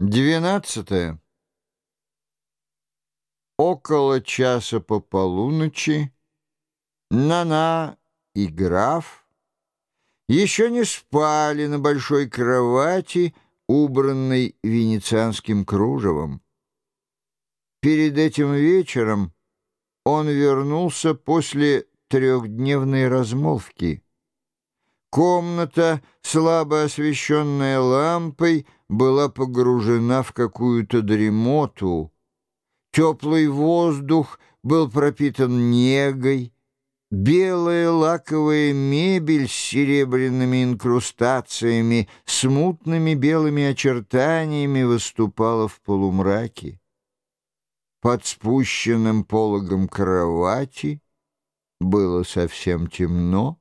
Двенадцатое. Около часа по полуночи Нана и граф еще не спали на большой кровати, убранной венецианским кружевом. Перед этим вечером он вернулся после трехдневной размолвки. Комната, слабо освещенная лампой, была погружена в какую-то дремоту. Теплый воздух был пропитан негой. Белая лаковая мебель с серебряными инкрустациями, смутными белыми очертаниями выступала в полумраке. Под спущенным пологом кровати было совсем темно.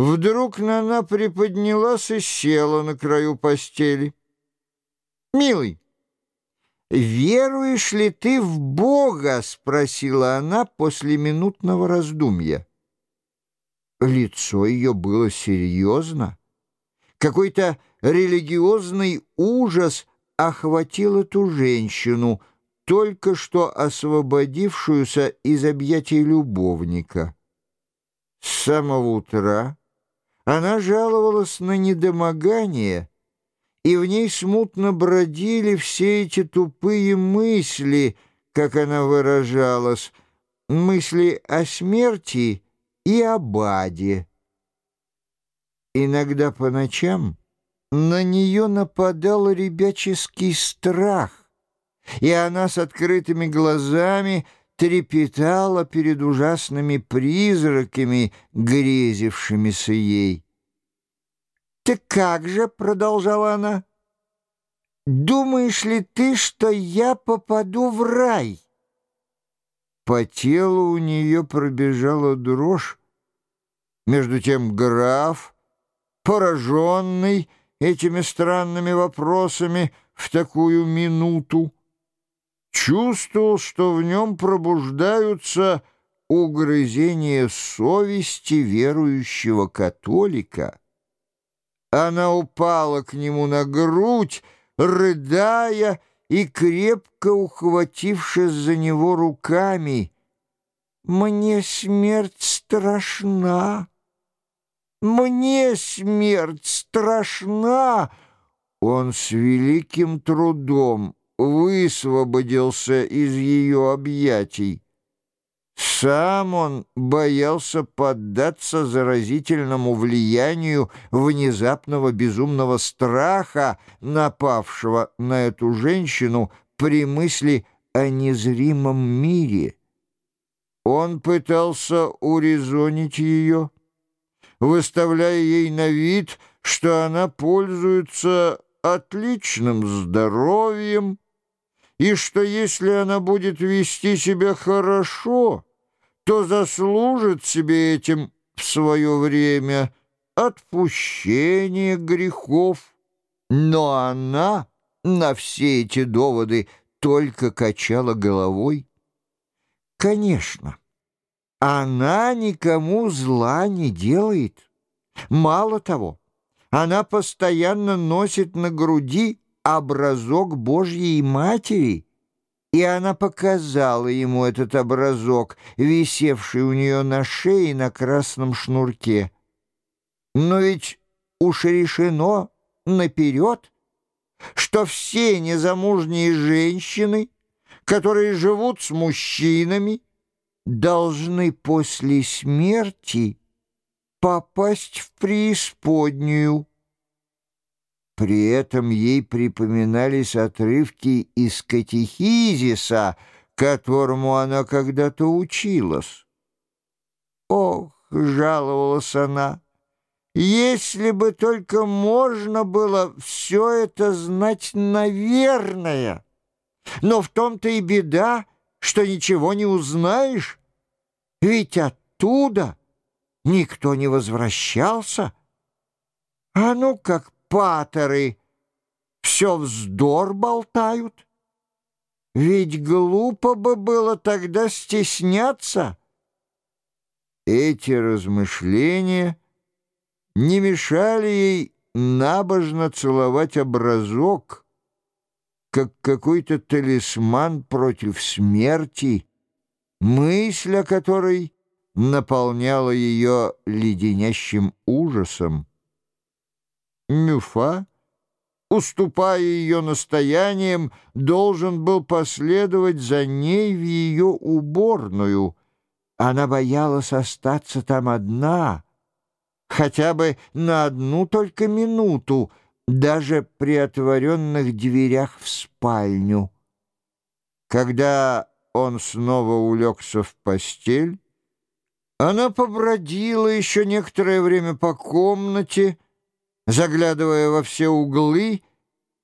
Вдруг Нана приподнялась и села на краю постели. «Милый, веруешь ли ты в Бога?» — спросила она после минутного раздумья. Лицо ее было серьезно. Какой-то религиозный ужас охватил эту женщину, только что освободившуюся из объятий любовника. С самого утра она жаловалась на недомогание, и в ней смутно бродили все эти тупые мысли, как она выражалась, мысли о смерти и о баде. Иногда по ночам на нее нападал ребяческий страх, и она с открытыми глазами — трепетала перед ужасными призраками, грезившимися ей. «Так как же?» — продолжала она. «Думаешь ли ты, что я попаду в рай?» По телу у нее пробежала дрожь. Между тем граф, пораженный этими странными вопросами в такую минуту, чувствовал, что в нем пробуждаются угрызения совести верующего католика. Она упала к нему на грудь, рыдая и крепко ухватившись за него руками. «Мне смерть страшна! Мне смерть страшна!» Он с великим трудом высвободился из ее объятий. Сам он боялся поддаться заразительному влиянию внезапного безумного страха, напавшего на эту женщину при мысли о незримом мире. Он пытался урезонить ее, выставляя ей на вид, что она пользуется отличным здоровьем, и что если она будет вести себя хорошо, то заслужит себе этим в свое время отпущение грехов. Но она на все эти доводы только качала головой. Конечно, она никому зла не делает. Мало того, она постоянно носит на груди образок Божьей Матери, и она показала ему этот образок, висевший у нее на шее на красном шнурке. Но ведь уж решено наперед, что все незамужние женщины, которые живут с мужчинами, должны после смерти попасть в преисподнюю. При этом ей припоминались отрывки из катехизиса, которому она когда-то училась. «Ох!» — жаловалась она. «Если бы только можно было все это знать наверное! Но в том-то и беда, что ничего не узнаешь, ведь оттуда никто не возвращался. А ну как патеры все вздор болтают. Ведь глупо бы было тогда стесняться. Эти размышления не мешали ей набожно целовать образок, как какой-то талисман против смерти, мысль о которой наполняла ее леденящим ужасом. Мюфа, уступая ее настояниям, должен был последовать за ней в ее уборную. Она боялась остаться там одна, хотя бы на одну только минуту, даже при отворенных дверях в спальню. Когда он снова улегся в постель, она побродила еще некоторое время по комнате, заглядывая во все углы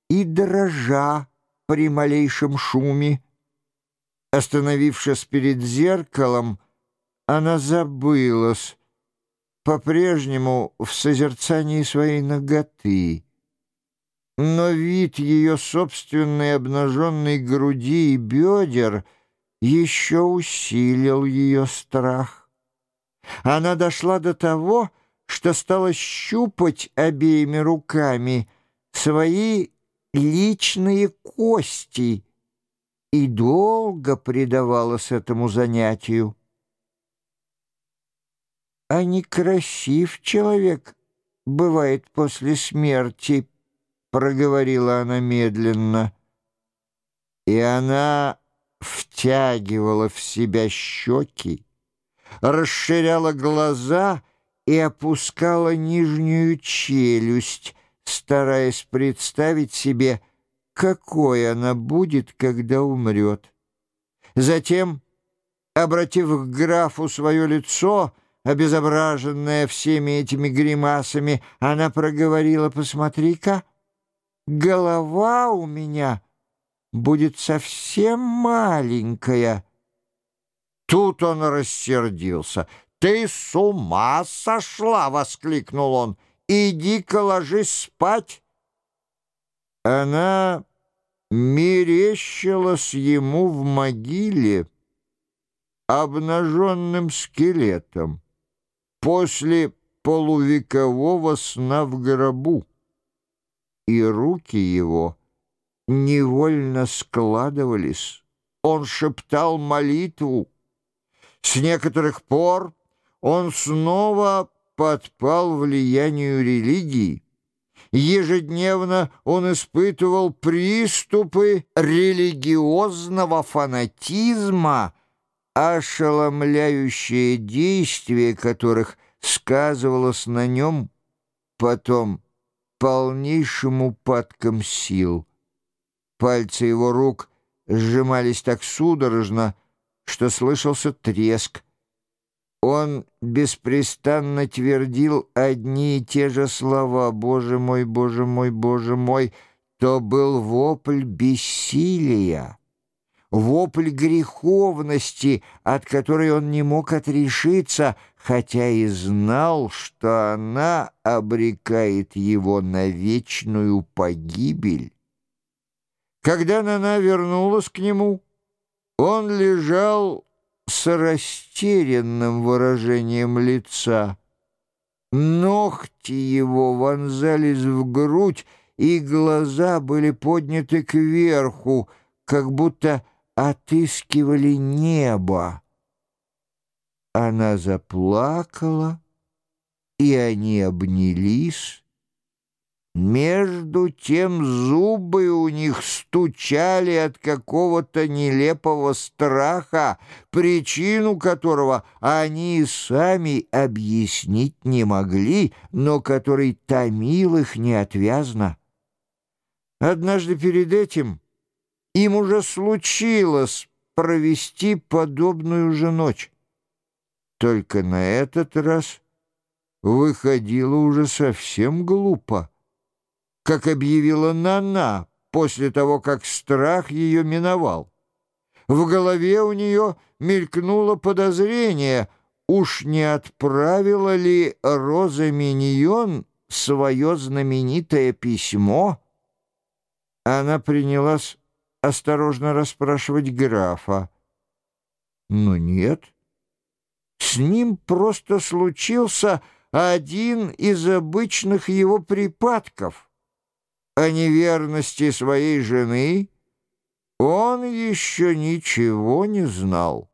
и дрожа при малейшем шуме. Остановившись перед зеркалом, она забылась, по-прежнему в созерцании своей ноготы но вид ее собственной обнаженной груди и бедер еще усилил ее страх. Она дошла до того, что стала щупать обеими руками свои личные кости и долго предавалась этому занятию. А некрасив человек бывает после смерти, проговорила она медленно, и она втягивала в себя щеки, расширяла глаза и опускала нижнюю челюсть, стараясь представить себе, какой она будет, когда умрет. Затем, обратив к графу свое лицо, обезображенное всеми этими гримасами, она проговорила «Посмотри-ка» голова у меня будет совсем маленькая. Тут он рассердился. «Ты с ума сошла!» — воскликнул он. «Иди-ка ложись спать!» Она мерещилась ему в могиле обнаженным скелетом после полувекового сна в гробу и руки его невольно складывались. Он шептал молитву. С некоторых пор он снова подпал влиянию религии. Ежедневно он испытывал приступы религиозного фанатизма, ошеломляющее действие которых сказывалось на нем потом полнейшим упадком сил. Пальцы его рук сжимались так судорожно, что слышался треск. Он беспрестанно твердил одни и те же слова «Боже мой, Боже мой, Боже мой!» То был вопль бессилия вопль греховности, от которой он не мог отрешиться, хотя и знал, что она обрекает его на вечную погибель. Когда Нана вернулась к нему, он лежал с растерянным выражением лица. Ногти его вонзались в грудь, и глаза были подняты кверху, как будто отыскивали небо. Она заплакала, и они обнялись. Между тем зубы у них стучали от какого-то нелепого страха, причину которого они сами объяснить не могли, но который томил их неотвязно. Однажды перед этим... Им уже случилось провести подобную же ночь. Только на этот раз выходило уже совсем глупо. Как объявила Нана после того, как страх ее миновал. В голове у нее мелькнуло подозрение, уж не отправила ли Роза Миньон свое знаменитое письмо. Она принялась осторожно расспрашивать графа. Но нет, с ним просто случился один из обычных его припадков о неверности своей жены он еще ничего не знал.